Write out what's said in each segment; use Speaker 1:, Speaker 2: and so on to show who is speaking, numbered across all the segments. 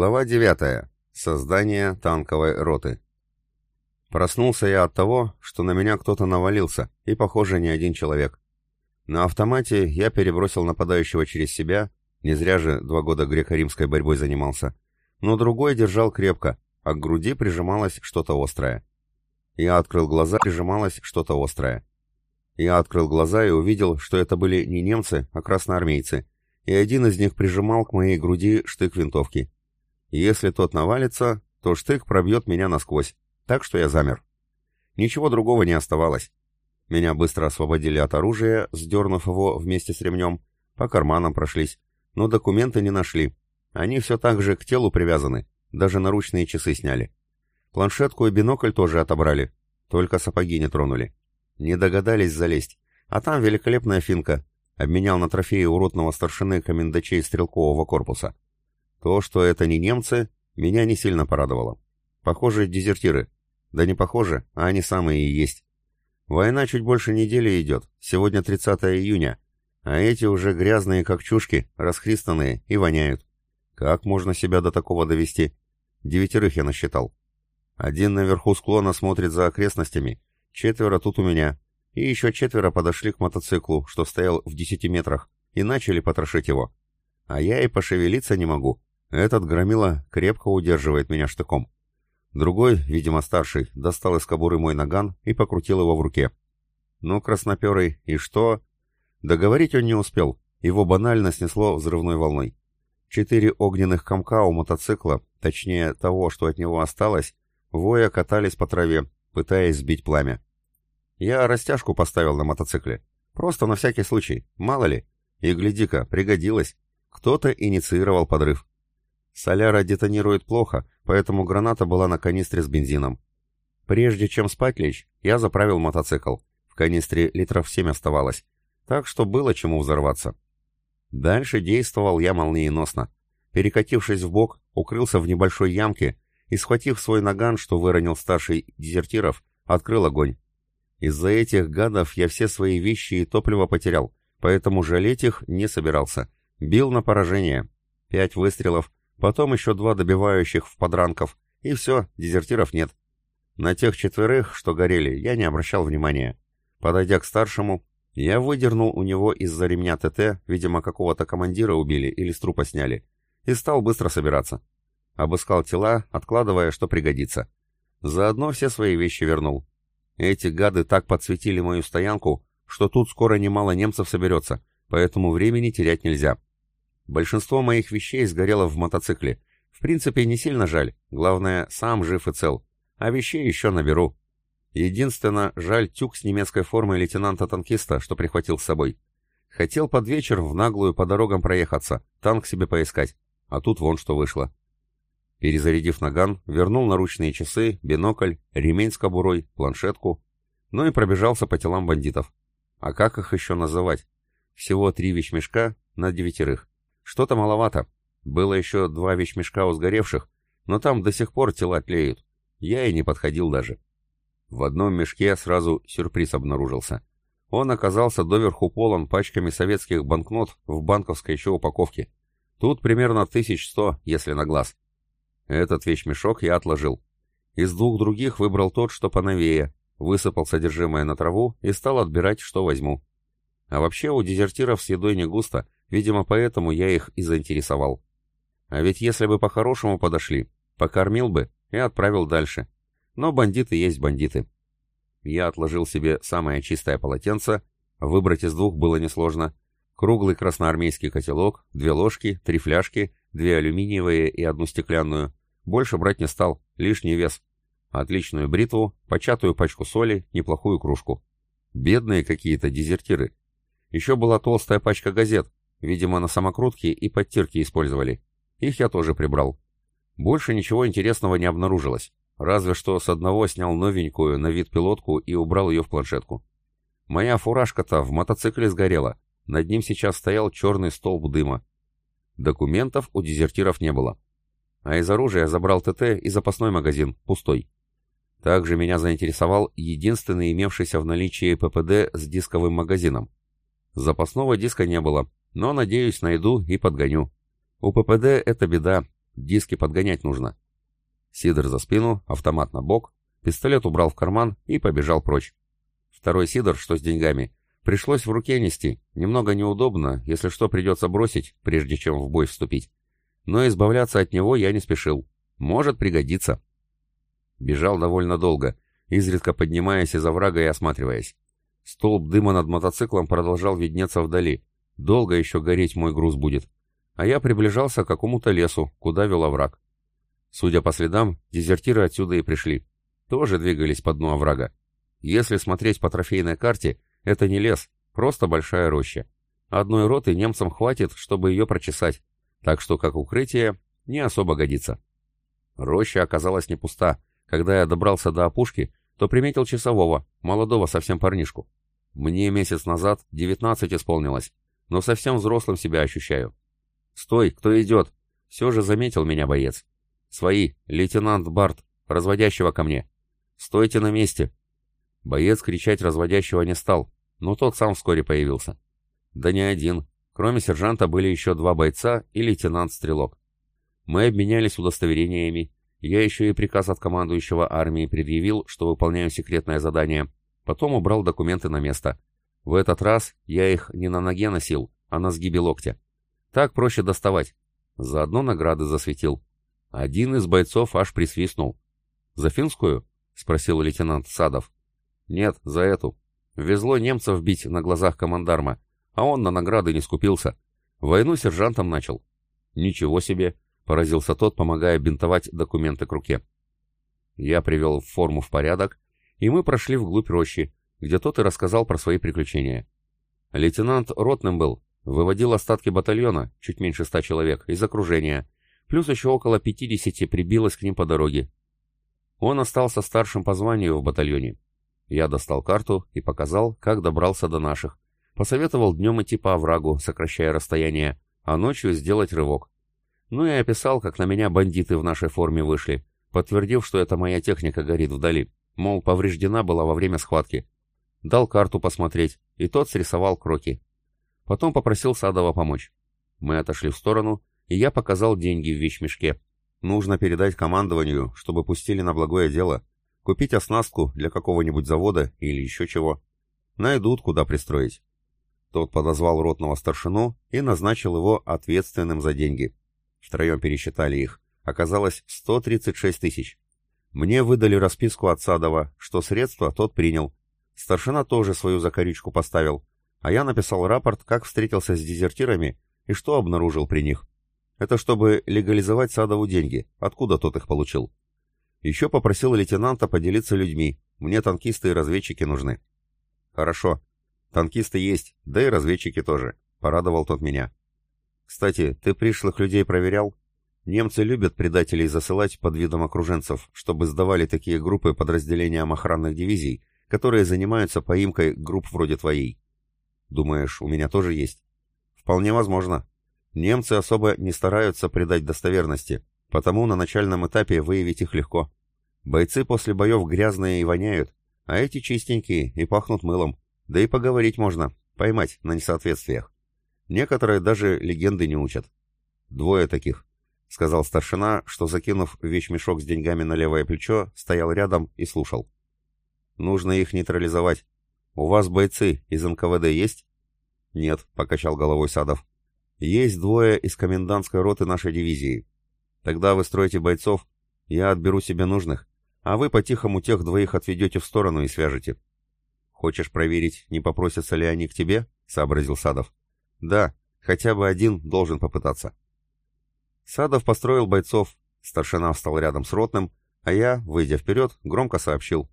Speaker 1: Глава 9. Создание танковой роты. Проснулся я от того, что на меня кто-то навалился, и, похоже, не один человек. На автомате я перебросил нападающего через себя, не зря же два года греко-римской борьбой занимался, но другой держал крепко, а к груди прижималось что-то острое. Я открыл глаза, прижималось что-то острое. Я открыл глаза и увидел, что это были не немцы, а красноармейцы, и один из них прижимал к моей груди штык винтовки. Если тот навалится, то штык пробьет меня насквозь, так что я замер. Ничего другого не оставалось. Меня быстро освободили от оружия, сдернув его вместе с ремнем, по карманам прошлись, но документы не нашли. Они все так же к телу привязаны, даже наручные часы сняли. Планшетку и бинокль тоже отобрали, только сапоги не тронули. Не догадались залезть. А там великолепная финка. Обменял на трофеи уродного старшины комендачей стрелкового корпуса. То, что это не немцы, меня не сильно порадовало. Похоже, дезертиры. Да не похоже, а они самые и есть. Война чуть больше недели идет, сегодня 30 июня, а эти уже грязные как чушки, расхристанные и воняют. Как можно себя до такого довести? Девятерых я насчитал. Один наверху склона смотрит за окрестностями, четверо тут у меня, и еще четверо подошли к мотоциклу, что стоял в десяти метрах, и начали потрошить его. А я и пошевелиться не могу, этот громила крепко удерживает меня штыком. Другой, видимо старший, достал из кобуры мой наган и покрутил его в руке. Ну, красноперый, и что? Договорить он не успел, его банально снесло взрывной волной. Четыре огненных комка у мотоцикла, точнее того, что от него осталось, воя катались по траве, пытаясь сбить пламя. Я растяжку поставил на мотоцикле. Просто на всякий случай, мало ли. И гляди-ка, пригодилось. Кто-то инициировал подрыв. Соляра детонирует плохо, поэтому граната была на канистре с бензином. Прежде чем спать лечь, я заправил мотоцикл. В канистре литров семь оставалось, так что было чему взорваться. Дальше действовал я молниеносно. Перекатившись в бок, укрылся в небольшой ямке и, схватив свой наган, что выронил старший дезертиров, открыл огонь. Из-за этих гадов я все свои вещи и топливо потерял, поэтому жалеть их не собирался. Бил на поражение. Пять выстрелов, Потом еще два добивающих в подранков, и все, дезертиров нет. На тех четверых, что горели, я не обращал внимания. Подойдя к старшему, я выдернул у него из-за ремня ТТ, видимо, какого-то командира убили или с трупа сняли, и стал быстро собираться. Обыскал тела, откладывая, что пригодится. Заодно все свои вещи вернул. Эти гады так подсветили мою стоянку, что тут скоро немало немцев соберется, поэтому времени терять нельзя. Большинство моих вещей сгорело в мотоцикле. В принципе, не сильно жаль. Главное, сам жив и цел. А вещей еще наберу. Единственно, жаль тюк с немецкой формой лейтенанта-танкиста, что прихватил с собой. Хотел под вечер в наглую по дорогам проехаться, танк себе поискать. А тут вон что вышло. Перезарядив наган, вернул наручные часы, бинокль, ремень с кобурой, планшетку. Ну и пробежался по телам бандитов. А как их еще называть? Всего три вещмешка на девятерых. Что-то маловато. Было еще два вещмешка у сгоревших, но там до сих пор тела тлеют. Я и не подходил даже. В одном мешке сразу сюрприз обнаружился. Он оказался доверху полон пачками советских банкнот в банковской еще упаковке. Тут примерно 1100, если на глаз. Этот вещмешок я отложил. Из двух других выбрал тот, что поновее, высыпал содержимое на траву и стал отбирать, что возьму. А вообще у дезертиров с едой не густо, Видимо, поэтому я их и заинтересовал. А ведь если бы по-хорошему подошли, покормил бы и отправил дальше. Но бандиты есть бандиты. Я отложил себе самое чистое полотенце, выбрать из двух было несложно. Круглый красноармейский котелок, две ложки, три фляжки, две алюминиевые и одну стеклянную. Больше брать не стал, лишний вес. Отличную бритву, початую пачку соли, неплохую кружку. Бедные какие-то дезертиры. Еще была толстая пачка газет, Видимо, на самокрутке и подтирки использовали. Их я тоже прибрал. Больше ничего интересного не обнаружилось. Разве что с одного снял новенькую на вид пилотку и убрал ее в планшетку. Моя фуражка-то в мотоцикле сгорела. Над ним сейчас стоял черный столб дыма. Документов у дезертиров не было. А из оружия забрал ТТ и запасной магазин, пустой. Также меня заинтересовал единственный имевшийся в наличии ППД с дисковым магазином. Запасного диска не было, но, надеюсь, найду и подгоню. У ППД это беда. Диски подгонять нужно. Сидор за спину, автомат на бок, пистолет убрал в карман и побежал прочь. Второй Сидор, что с деньгами, пришлось в руке нести. Немного неудобно, если что придется бросить, прежде чем в бой вступить. Но избавляться от него я не спешил. Может пригодиться. Бежал довольно долго, изредка поднимаясь из оврага и осматриваясь. Столб дыма над мотоциклом продолжал виднеться вдали. Долго еще гореть мой груз будет. А я приближался к какому-то лесу, куда вел овраг. Судя по следам, дезертиры отсюда и пришли. Тоже двигались по дну оврага. Если смотреть по трофейной карте, это не лес, просто большая роща. Одной роты немцам хватит, чтобы ее прочесать, так что как укрытие не особо годится. Роща оказалась не пуста. Когда я добрался до опушки, то приметил часового, молодого совсем парнишку. Мне месяц назад 19 исполнилось, но совсем взрослым себя ощущаю. «Стой, кто идет?» Все же заметил меня боец. «Свои, лейтенант Барт, разводящего ко мне». «Стойте на месте!» Боец кричать разводящего не стал, но тот сам вскоре появился. Да не один. Кроме сержанта были еще два бойца и лейтенант-стрелок. Мы обменялись удостоверениями. Я еще и приказ от командующего армии предъявил, что выполняю секретное задание. Потом убрал документы на место. В этот раз я их не на ноге носил, а на сгибе локтя. Так проще доставать. Заодно награды засветил. Один из бойцов аж присвистнул. «За финскую?» — спросил лейтенант Садов. «Нет, за эту. Везло немцев бить на глазах командарма, а он на награды не скупился. Войну сержантом начал». «Ничего себе!» — поразился тот, помогая бинтовать документы к руке. Я привел форму в порядок, и мы прошли вглубь рощи, где тот и рассказал про свои приключения. Лейтенант ротным был, выводил остатки батальона, чуть меньше ста человек, из окружения, плюс еще около пятидесяти прибилось к ним по дороге. Он остался старшим по званию в батальоне, я достал карту и показал, как добрался до наших. Посоветовал днем идти по оврагу, сокращая расстояние, а ночью сделать рывок. Ну и описал, как на меня бандиты в нашей форме вышли, подтвердив, что это моя техника горит вдали, мол, повреждена была во время схватки. Дал карту посмотреть, и тот срисовал кроки. Потом попросил Садова помочь. Мы отошли в сторону, и я показал деньги в вещмешке. Нужно передать командованию, чтобы пустили на благое дело, Купить оснастку для какого-нибудь завода или еще чего. Найдут, куда пристроить. Тот подозвал ротного старшину и назначил его ответственным за деньги. Втроем пересчитали их. Оказалось 136 тысяч. Мне выдали расписку от Садова, что средства тот принял. Старшина тоже свою закорючку поставил, а я написал рапорт, как встретился с дезертирами и что обнаружил при них. Это чтобы легализовать Садову деньги, откуда тот их получил. Еще попросил лейтенанта поделиться людьми. Мне танкисты и разведчики нужны. Хорошо. Танкисты есть, да и разведчики тоже. Порадовал тот меня. Кстати, ты пришлых людей проверял? Немцы любят предателей засылать под видом окруженцев, чтобы сдавали такие группы подразделениям охранных дивизий, которые занимаются поимкой групп вроде твоей. Думаешь, у меня тоже есть? Вполне возможно. Немцы особо не стараются придать достоверности, Потому на начальном этапе выявить их легко. Бойцы после боев грязные и воняют, а эти чистенькие и пахнут мылом. Да и поговорить можно, поймать на несоответствиях. Некоторые даже легенды не учат. Двое таких, — сказал старшина, что, закинув вещмешок с деньгами на левое плечо, стоял рядом и слушал. «Нужно их нейтрализовать. У вас бойцы из НКВД есть?» «Нет», — покачал головой Садов. «Есть двое из комендантской роты нашей дивизии. Тогда вы строите бойцов, я отберу себе нужных, а вы по-тихому тех двоих отведете в сторону и свяжете. Хочешь проверить, не попросятся ли они к тебе? сообразил Садов. Да, хотя бы один должен попытаться. Садов построил бойцов, старшина встал рядом с ротным, а я, выйдя вперед, громко сообщил.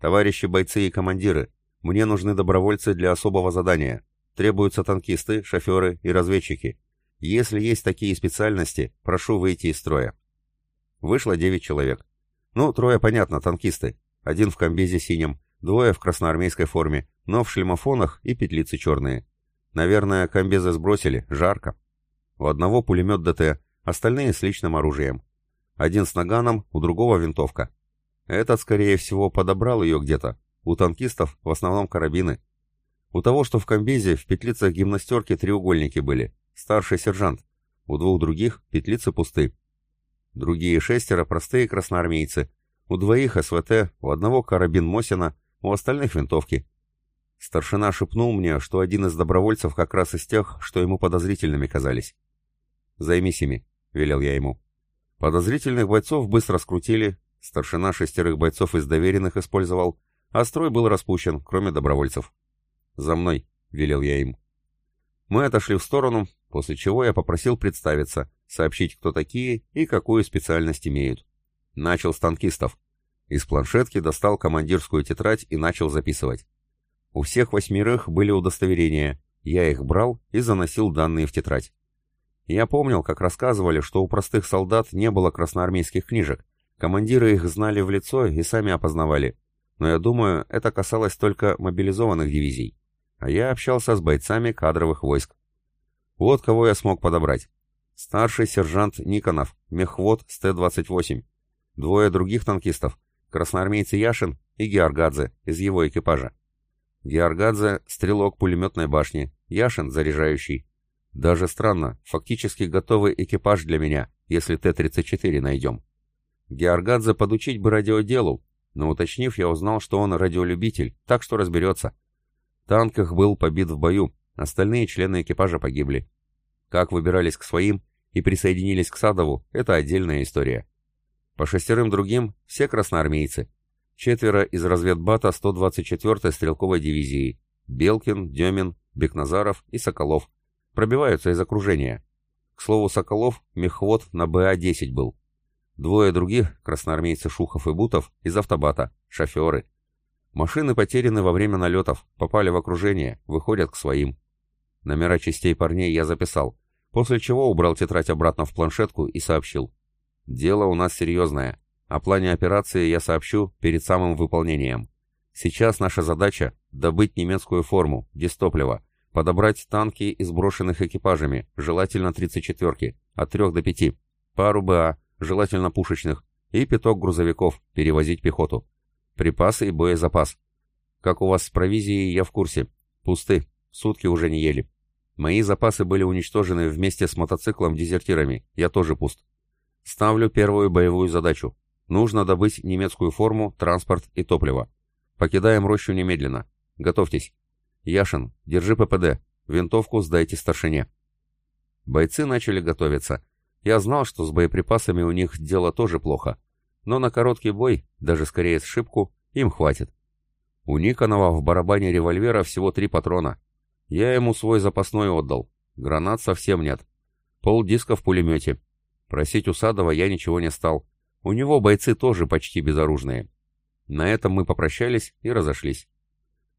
Speaker 1: «Товарищи бойцы и командиры, мне нужны добровольцы для особого задания. Требуются танкисты, шоферы и разведчики. Если есть такие специальности, прошу выйти из строя. Вышло девять человек. Ну, трое, понятно, танкисты. Один в комбезе синем, двое в красноармейской форме, но в шлемофонах и петлицы черные. Наверное, комбезы сбросили, жарко. У одного пулемет ДТ, остальные с личным оружием. Один с наганом, у другого винтовка. Этот, скорее всего, подобрал ее где-то. У танкистов в основном карабины. У того, что в комбезе, в петлицах гимнастерки треугольники были. Старший сержант. У двух других петлицы пусты. Другие шестеро — простые красноармейцы. У двоих СВТ, у одного карабин Мосина, у остальных винтовки. Старшина шепнул мне, что один из добровольцев как раз из тех, что ему подозрительными казались. «Займись ими», — велел я ему. Подозрительных бойцов быстро скрутили, старшина шестерых бойцов из доверенных использовал, а строй был распущен, кроме добровольцев. «За мной», — велел я им. Мы отошли в сторону, после чего я попросил представиться, сообщить, кто такие и какую специальность имеют. Начал с танкистов. Из планшетки достал командирскую тетрадь и начал записывать. У всех восьмерых были удостоверения, я их брал и заносил данные в тетрадь. Я помнил, как рассказывали, что у простых солдат не было красноармейских книжек, командиры их знали в лицо и сами опознавали, но я думаю, это касалось только мобилизованных дивизий. А я общался с бойцами кадровых войск. Вот кого я смог подобрать. Старший сержант Никонов, мехвод с Т-28. Двое других танкистов, красноармейцы Яшин и Георгадзе из его экипажа. Георгадзе — стрелок пулеметной башни, Яшин — заряжающий. Даже странно, фактически готовый экипаж для меня, если Т-34 найдем. Георгадзе подучить бы радиоделу, но уточнив, я узнал, что он радиолюбитель, так что разберется. Танк их был побит в бою, остальные члены экипажа погибли. Как выбирались к своим и присоединились к Садову, это отдельная история. По шестерым другим все красноармейцы. Четверо из разведбата 124-й стрелковой дивизии. Белкин, Демин, Бекназаров и Соколов. Пробиваются из окружения. К слову, Соколов мехвод на БА-10 был. Двое других, красноармейцы Шухов и Бутов, из автобата, шоферы. Машины потеряны во время налетов, попали в окружение, выходят к своим. Номера частей парней я записал, после чего убрал тетрадь обратно в планшетку и сообщил. Дело у нас серьезное. О плане операции я сообщу перед самым выполнением. Сейчас наша задача – добыть немецкую форму, дистопливо, подобрать танки из сброшенных экипажами, желательно 34-ки, от 3 до 5, пару БА, желательно пушечных, и пяток грузовиков, перевозить пехоту. Припасы и боезапас. Как у вас с провизией, я в курсе. Пусты, сутки уже не ели. Мои запасы были уничтожены вместе с мотоциклом-дезертирами, я тоже пуст. Ставлю первую боевую задачу. Нужно добыть немецкую форму, транспорт и топливо. Покидаем рощу немедленно. Готовьтесь. Яшин, держи ППД. Винтовку сдайте старшине. Бойцы начали готовиться. Я знал, что с боеприпасами у них дело тоже плохо, но на короткий бой, даже скорее с шибку, им хватит. У Никонова в барабане револьвера всего три патрона. Я ему свой запасной отдал. Гранат совсем нет. Пол диска в пулемете. Просить у Садова я ничего не стал. У него бойцы тоже почти безоружные. На этом мы попрощались и разошлись.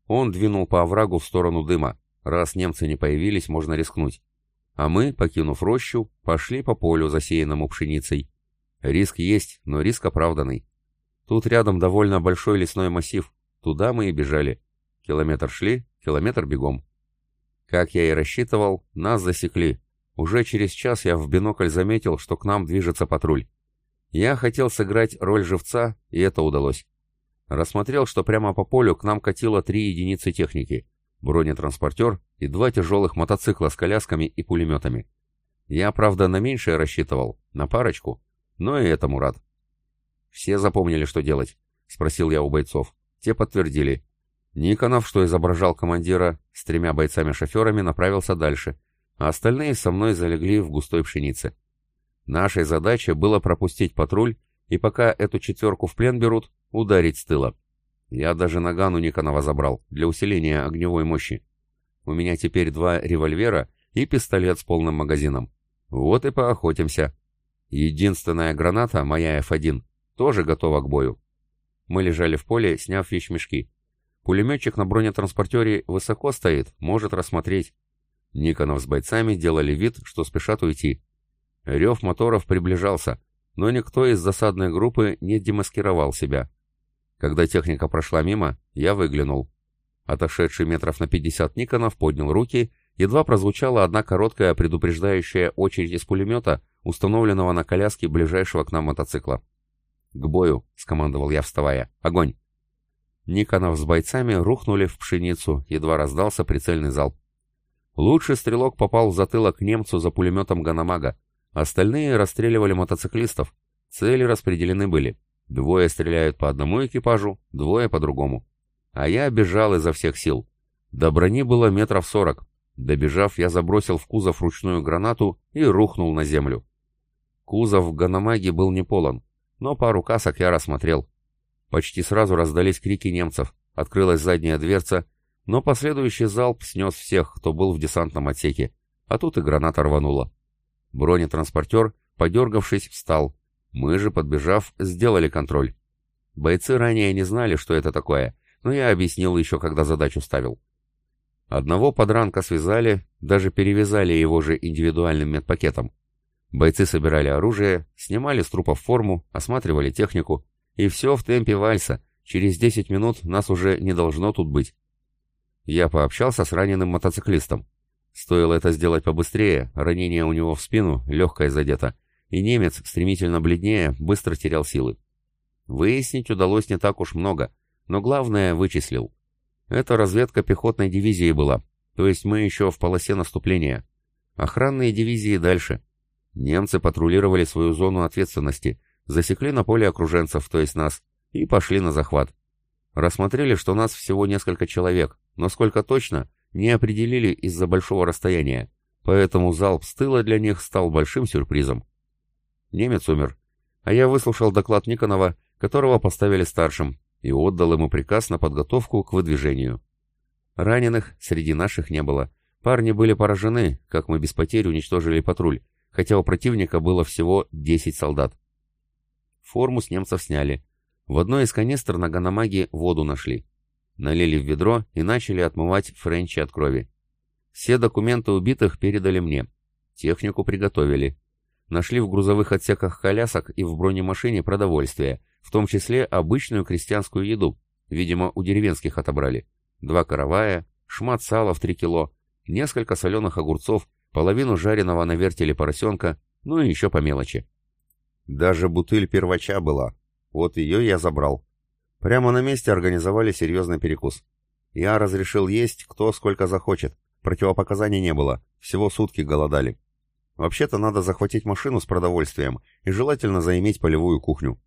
Speaker 1: Он двинул по оврагу в сторону дыма. Раз немцы не появились, можно рискнуть. А мы, покинув рощу, пошли по полю, засеянному пшеницей. Риск есть, но риск оправданный. Тут рядом довольно большой лесной массив. Туда мы и бежали. Километр шли, километр бегом. Как я и рассчитывал, нас засекли. Уже через час я в бинокль заметил, что к нам движется патруль. Я хотел сыграть роль живца, и это удалось. Рассмотрел, что прямо по полю к нам катило три единицы техники бронетранспортер и два тяжелых мотоцикла с колясками и пулеметами. Я, правда, на меньшее рассчитывал, на парочку, но и этому рад. «Все запомнили, что делать?» — спросил я у бойцов. Те подтвердили. Никонов, что изображал командира, с тремя бойцами-шоферами направился дальше, а остальные со мной залегли в густой пшенице. Нашей задачей было пропустить патруль и пока эту четверку в плен берут, ударить с тыла. Я даже наган у Никонова забрал, для усиления огневой мощи. У меня теперь два револьвера и пистолет с полным магазином. Вот и поохотимся. Единственная граната, моя F1, тоже готова к бою. Мы лежали в поле, сняв вещмешки. Пулеметчик на бронетранспортере высоко стоит, может рассмотреть. Никонов с бойцами делали вид, что спешат уйти. Рев моторов приближался, но никто из засадной группы не демаскировал себя. Когда техника прошла мимо, я выглянул. Отошедший метров на 50 Никонов поднял руки, едва прозвучала одна короткая предупреждающая очередь из пулемета, установленного на коляске ближайшего к нам мотоцикла. «К бою!» — скомандовал я, вставая. «Огонь!» Никонов с бойцами рухнули в пшеницу, едва раздался прицельный залп. Лучший стрелок попал в затылок немцу за пулеметом Ганамага, остальные расстреливали мотоциклистов, Цели распределены были. Двое стреляют по одному экипажу, двое по другому. А я бежал изо всех сил. До брони было метров сорок. Добежав, я забросил в кузов ручную гранату и рухнул на землю. Кузов в Ганамаге был не полон, но пару касок я рассмотрел. Почти сразу раздались крики немцев, открылась задняя дверца, но последующий залп снес всех, кто был в десантном отсеке, а тут и граната рванула. Бронетранспортер, подергавшись, встал. Мы же, подбежав, сделали контроль. Бойцы ранее не знали, что это такое, но я объяснил еще, когда задачу ставил. Одного подранка связали, даже перевязали его же индивидуальным медпакетом. Бойцы собирали оружие, снимали с трупов форму, осматривали технику, и все в темпе вальса. Через 10 минут нас уже не должно тут быть. Я пообщался с раненым мотоциклистом. Стоило это сделать побыстрее, ранение у него в спину, легкое задето, и немец, стремительно бледнее, быстро терял силы. Выяснить удалось не так уж много, но главное вычислил. Это разведка пехотной дивизии была, то есть мы еще в полосе наступления. Охранные дивизии дальше. Немцы патрулировали свою зону ответственности, засекли на поле окруженцев, то есть нас, и пошли на захват. Рассмотрели, что нас всего несколько человек, но сколько точно, не определили из-за большого расстояния, поэтому залп с тыла для них стал большим сюрпризом. Немец умер, а я выслушал доклад Никонова, которого поставили старшим, и отдал ему приказ на подготовку к выдвижению. Раненых среди наших не было. Парни были поражены, как мы без потерь уничтожили патруль, хотя у противника было всего 10 солдат. Форму с немцев сняли. В одной из канистр на Ганамаге воду нашли. Налили в ведро и начали отмывать френчи от крови. Все документы убитых передали мне. Технику приготовили. Нашли в грузовых отсеках колясок и в бронемашине продовольствие, в том числе обычную крестьянскую еду. Видимо, у деревенских отобрали. Два каравая, шмат сала в три кило, несколько соленых огурцов, половину жареного на вертеле поросенка, ну и еще по мелочи. Даже бутыль первача была. Вот ее я забрал. Прямо на месте организовали серьезный перекус. Я разрешил есть кто сколько захочет. Противопоказаний не было. Всего сутки голодали. Вообще-то надо захватить машину с продовольствием и желательно заиметь полевую кухню.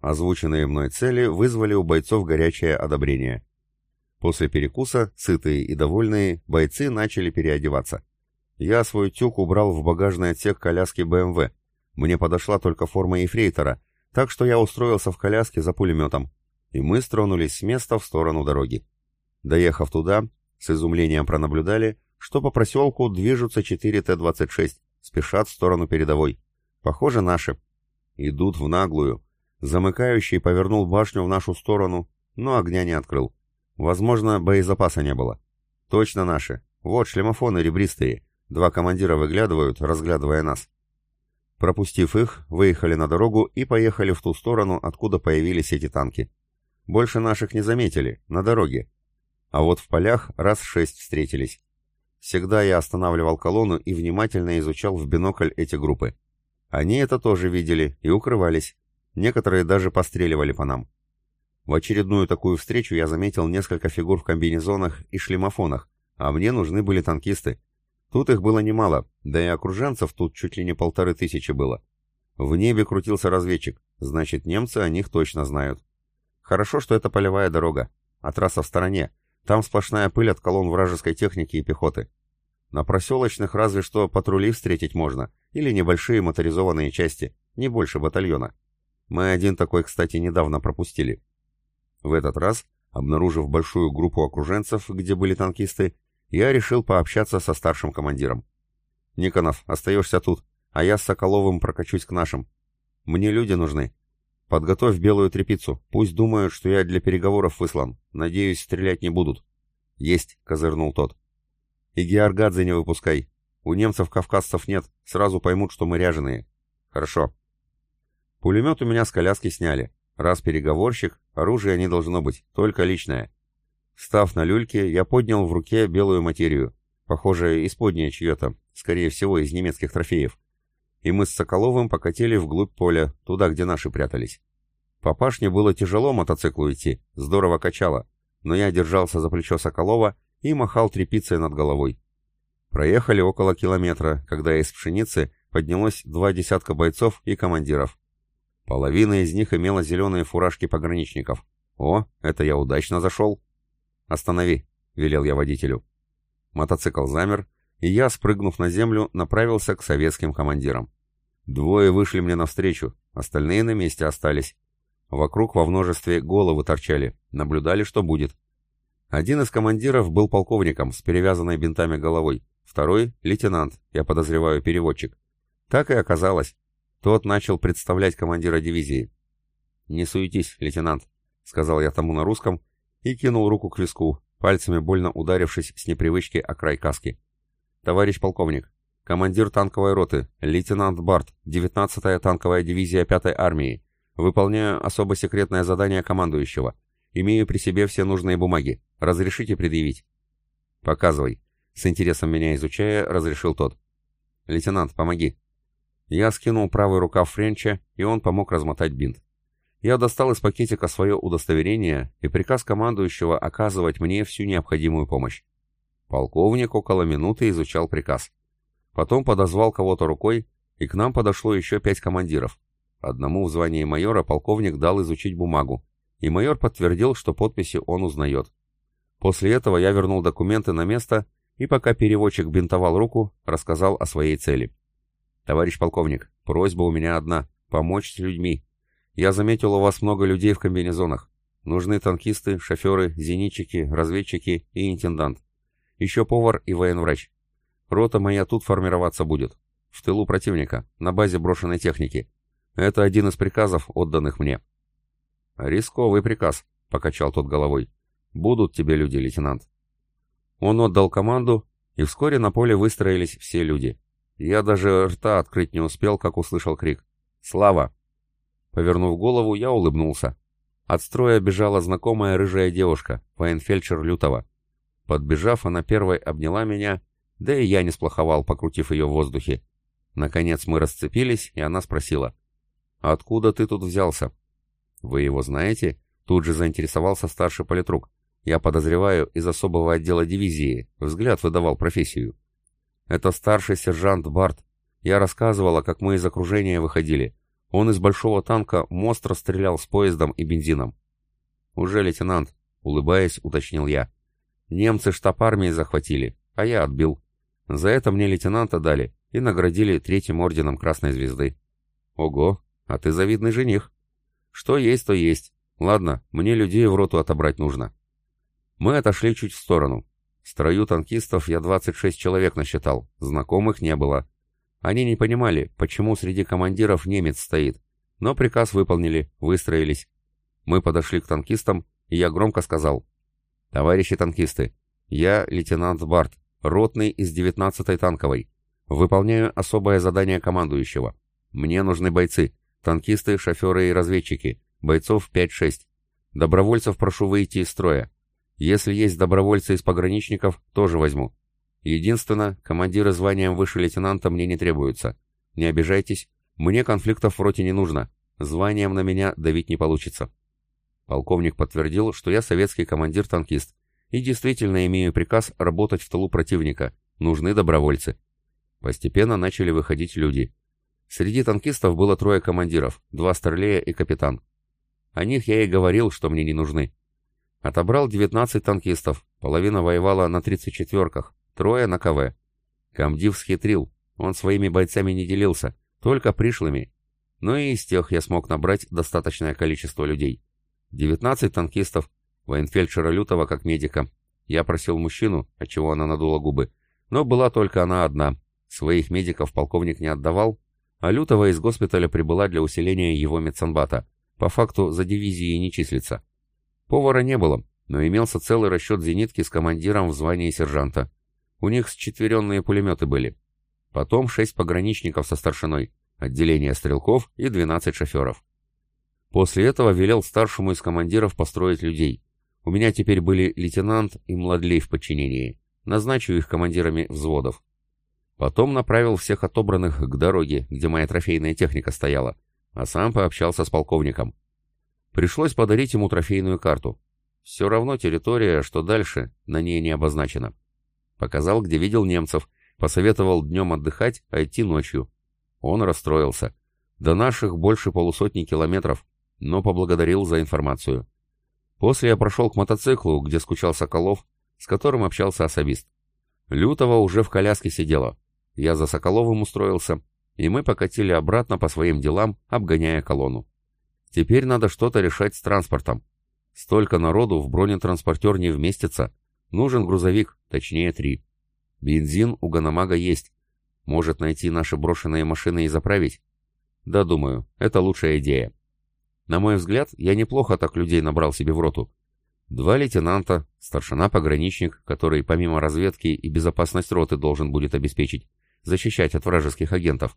Speaker 1: Озвученные мной цели вызвали у бойцов горячее одобрение. После перекуса, сытые и довольные, бойцы начали переодеваться. Я свой тюк убрал в багажный отсек коляски БМВ. Мне подошла только форма ефрейтора, так что я устроился в коляске за пулеметом. И мы стронулись с места в сторону дороги. Доехав туда, с изумлением пронаблюдали, что по проселку движутся 4 Т-26, спешат в сторону передовой. Похоже, наши. Идут в наглую. Замыкающий повернул башню в нашу сторону, но огня не открыл. Возможно, боезапаса не было. Точно наши. Вот шлемофоны ребристые. Два командира выглядывают, разглядывая нас. Пропустив их, выехали на дорогу и поехали в ту сторону, откуда появились эти танки. Больше наших не заметили, на дороге. А вот в полях раз шесть встретились. Всегда я останавливал колонну и внимательно изучал в бинокль эти группы. Они это тоже видели и укрывались. Некоторые даже постреливали по нам. В очередную такую встречу я заметил несколько фигур в комбинезонах и шлемофонах, а мне нужны были танкисты. Тут их было немало, да и окруженцев тут чуть ли не полторы тысячи было. В небе крутился разведчик, значит немцы о них точно знают. Хорошо, что это полевая дорога, а трасса в стороне, там сплошная пыль от колонн вражеской техники и пехоты. На проселочных разве что патрули встретить можно, или небольшие моторизованные части, не больше батальона. Мы один такой, кстати, недавно пропустили. В этот раз, обнаружив большую группу окруженцев, где были танкисты, я решил пообщаться со старшим командиром. «Никонов, остаешься тут, а я с Соколовым прокачусь к нашим. Мне люди нужны. Подготовь белую трепицу, пусть думают, что я для переговоров выслан. Надеюсь, стрелять не будут». «Есть», — козырнул тот. «И Георгадзе не выпускай. У немцев кавказцев нет, сразу поймут, что мы ряженые». «Хорошо». Пулемет у меня с коляски сняли. Раз переговорщик, оружия не должно быть, только личное. Став на люльке, я поднял в руке белую материю, похоже, исподнее чье-то, скорее всего, из немецких трофеев. И мы с Соколовым покатили вглубь поля, туда, где наши прятались. По пашне было тяжело мотоциклу идти, здорово качало, но я держался за плечо Соколова и махал тряпицей над головой. Проехали около километра, когда из пшеницы поднялось два десятка бойцов и командиров. Половина из них имела зеленые фуражки пограничников. О, это я удачно зашел. «Останови», — велел я водителю. Мотоцикл замер, и я, спрыгнув на землю, направился к советским командирам. Двое вышли мне навстречу, остальные на месте остались. Вокруг во множестве головы торчали, наблюдали, что будет. Один из командиров был полковником с перевязанной бинтами головой, второй — лейтенант, я подозреваю, переводчик. Так и оказалось. Тот начал представлять командира дивизии. «Не суетись, лейтенант», — сказал я тому на русском и кинул руку к виску, пальцами больно ударившись с непривычки о край каски. «Товарищ полковник, командир танковой роты, лейтенант Барт, 19-я танковая дивизия 5-й армии. Выполняю особо секретное задание командующего. Имею при себе все нужные бумаги. Разрешите предъявить?» «Показывай», — с интересом меня изучая, разрешил тот. «Лейтенант, помоги». Я скинул правый рукав Френча, и он помог размотать бинт. Я достал из пакетика свое удостоверение и приказ командующего оказывать мне всю необходимую помощь. Полковник около минуты изучал приказ. Потом подозвал кого-то рукой, и к нам подошло еще пять командиров. Одному в звании майора полковник дал изучить бумагу, и майор подтвердил, что подписи он узнает. После этого я вернул документы на место и, пока переводчик бинтовал руку, рассказал о своей цели. «Товарищ полковник, просьба у меня одна — помочь с людьми. Я заметил у вас много людей в комбинезонах. Нужны танкисты, шоферы, зенитчики, разведчики и интендант. Еще повар и военврач. Рота моя тут формироваться будет. В тылу противника, на базе брошенной техники. Это один из приказов, отданных мне. Рисковый приказ, покачал тот головой. Будут тебе люди, лейтенант. Он отдал команду, и вскоре на поле выстроились все люди. Я даже рта открыть не успел, как услышал крик. «Слава!» Повернув голову, я улыбнулся. От строя бежала знакомая рыжая девушка, военфельдшер Лютова. Подбежав, она первой обняла меня, да и я не сплоховал, покрутив ее в воздухе. Наконец мы расцепились, и она спросила. «Откуда ты тут взялся?» «Вы его знаете?» Тут же заинтересовался старший политрук. «Я подозреваю, из особого отдела дивизии. Взгляд выдавал профессию». «Это старший сержант Барт. Я рассказывала, как мы из окружения выходили. Он из большого танка мост расстрелял с поездом и бензином». «Уже лейтенант», — улыбаясь, уточнил я. «Немцы штаб армии захватили, а я отбил. За это мне лейтенанта дали и наградили третьим орденом Красной Звезды». «Ого, а ты завидный жених». Что есть, то есть. Ладно, мне людей в роту отобрать нужно. Мы отошли чуть в сторону. В строю танкистов я 26 человек насчитал, знакомых не было. Они не понимали, почему среди командиров немец стоит, но приказ выполнили, выстроились. Мы подошли к танкистам, и я громко сказал. «Товарищи танкисты, я лейтенант Барт, ротный из 19-й танковой. Выполняю особое задание командующего. Мне нужны бойцы, Танкисты, шоферы и разведчики. Бойцов 5-6. Добровольцев прошу выйти из строя. Если есть добровольцы из пограничников, тоже возьму. Единственное, командиры званием выше лейтенанта мне не требуются. Не обижайтесь, мне конфликтов в роте не нужно. Званием на меня давить не получится. Полковник подтвердил, что я советский командир-танкист и действительно имею приказ работать в тылу противника. Нужны добровольцы. Постепенно начали выходить люди. Среди танкистов было трое командиров, два старлея и капитан. О них я и говорил, что мне не нужны. Отобрал 19 танкистов, половина воевала на 34-ках, трое на КВ. Камдив схитрил, он своими бойцами не делился, только пришлыми. Но и из тех я смог набрать достаточное количество людей. 19 танкистов, военфельдшера Лютого как медика. Я просил мужчину, отчего она надула губы, но была только она одна. Своих медиков полковник не отдавал, а Лютова из госпиталя прибыла для усиления его медсанбата. По факту за дивизией не числится. Повара не было, но имелся целый расчет зенитки с командиром в звании сержанта. У них счетверенные пулеметы были. Потом шесть пограничников со старшиной, отделение стрелков и 12 шоферов. После этого велел старшему из командиров построить людей. У меня теперь были лейтенант и младлей в подчинении. Назначу их командирами взводов. Потом направил всех отобранных к дороге, где моя трофейная техника стояла, а сам пообщался с полковником. Пришлось подарить ему трофейную карту. Все равно территория, что дальше, на ней не обозначена. Показал, где видел немцев, посоветовал днем отдыхать, а идти ночью. Он расстроился. До наших больше полусотни километров, но поблагодарил за информацию. После я прошел к мотоциклу, где скучал Соколов, с которым общался особист. Лютова уже в коляске сидела. Я за Соколовым устроился, и мы покатили обратно по своим делам, обгоняя колонну. Теперь надо что-то решать с транспортом. Столько народу в бронетранспортер не вместится. Нужен грузовик, точнее три. Бензин у Ганамага есть. Может найти наши брошенные машины и заправить? Да, думаю, это лучшая идея. На мой взгляд, я неплохо так людей набрал себе в роту. Два лейтенанта, старшина-пограничник, который помимо разведки и безопасность роты должен будет обеспечить, защищать от вражеских агентов.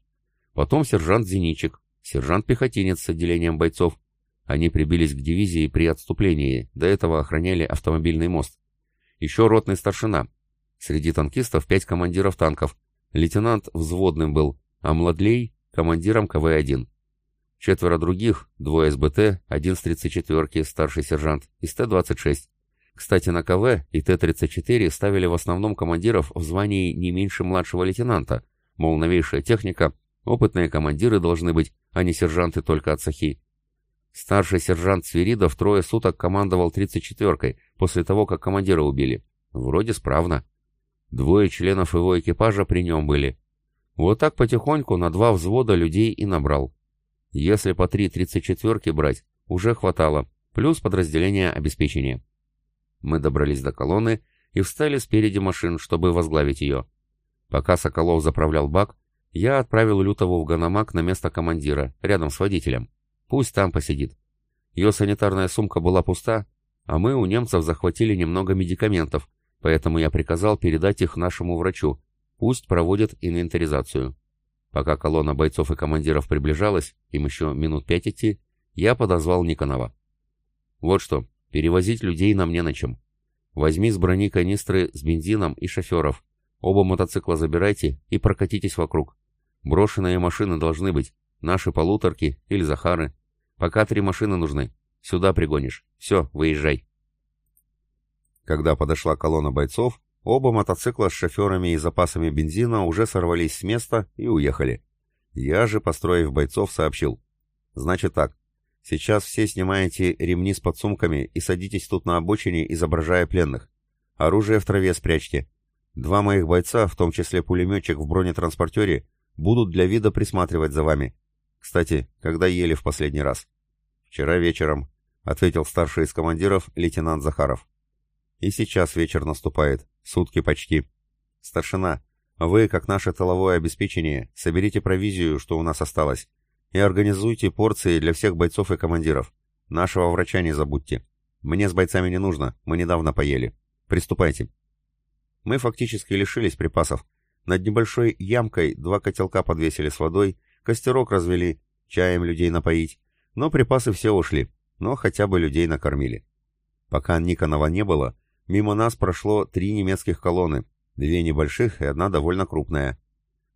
Speaker 1: Потом сержант-зенитчик, сержант-пехотинец с отделением бойцов. Они прибились к дивизии при отступлении, до этого охраняли автомобильный мост. Еще ротный старшина. Среди танкистов пять командиров танков. Лейтенант взводным был, а Младлей командиром КВ-1. Четверо других, двое СБТ, один с 34-ки, старший сержант, из Т-26. Кстати, на КВ и Т-34 ставили в основном командиров в звании не меньше младшего лейтенанта, мол, новейшая техника, опытные командиры должны быть, а не сержанты только от Сахи. Старший сержант Свиридов трое суток командовал 34-кой после того, как командира убили. Вроде справно. Двое членов его экипажа при нем были. Вот так потихоньку на два взвода людей и набрал. Если по три тридцать четверки брать, уже хватало, плюс подразделение обеспечения. Мы добрались до колонны и встали спереди машин, чтобы возглавить ее. Пока Соколов заправлял бак, я отправил Лютову в Ганамак на место командира, рядом с водителем. Пусть там посидит. Ее санитарная сумка была пуста, а мы у немцев захватили немного медикаментов, поэтому я приказал передать их нашему врачу, пусть проводит инвентаризацию. Пока колонна бойцов и командиров приближалась, им еще минут пять идти, я подозвал Никонова. «Вот что, перевозить людей нам не на чем. Возьми с брони канистры с бензином и шоферов. Оба мотоцикла забирайте и прокатитесь вокруг. Брошенные машины должны быть, наши полуторки или Захары. Пока три машины нужны. Сюда пригонишь. Все, выезжай». Когда подошла колонна бойцов, оба мотоцикла с шоферами и запасами бензина уже сорвались с места и уехали. Я же, построив бойцов, сообщил. «Значит так. Сейчас все снимаете ремни с подсумками и садитесь тут на обочине, изображая пленных. Оружие в траве спрячьте. Два моих бойца, в том числе пулеметчик в бронетранспортере, будут для вида присматривать за вами. Кстати, когда ели в последний раз?» «Вчера вечером», — ответил старший из командиров лейтенант Захаров. И сейчас вечер наступает, сутки почти. Старшина, вы, как наше тыловое обеспечение, соберите провизию, что у нас осталось, и организуйте порции для всех бойцов и командиров. Нашего врача не забудьте. Мне с бойцами не нужно, мы недавно поели. Приступайте. Мы фактически лишились припасов. Над небольшой ямкой два котелка подвесили с водой, костерок развели, чаем людей напоить. Но припасы все ушли, но хотя бы людей накормили. Пока Никонова не было, Мимо нас прошло три немецких колонны, две небольших и одна довольно крупная.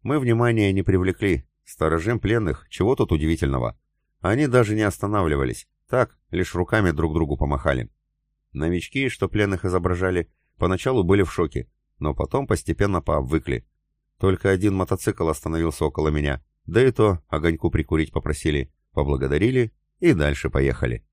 Speaker 1: Мы внимания не привлекли, сторожим пленных, чего тут удивительного. Они даже не останавливались, так, лишь руками друг другу помахали. Новички, что пленных изображали, поначалу были в шоке, но потом постепенно пообвыкли. Только один мотоцикл остановился около меня, да и то огоньку прикурить попросили, поблагодарили и дальше поехали.